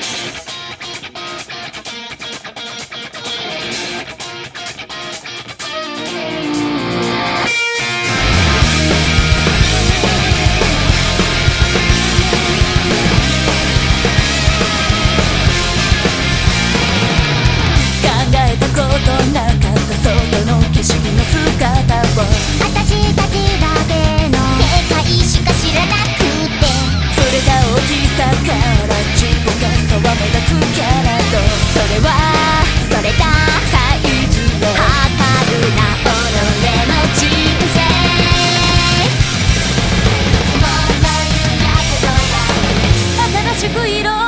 し bleed on.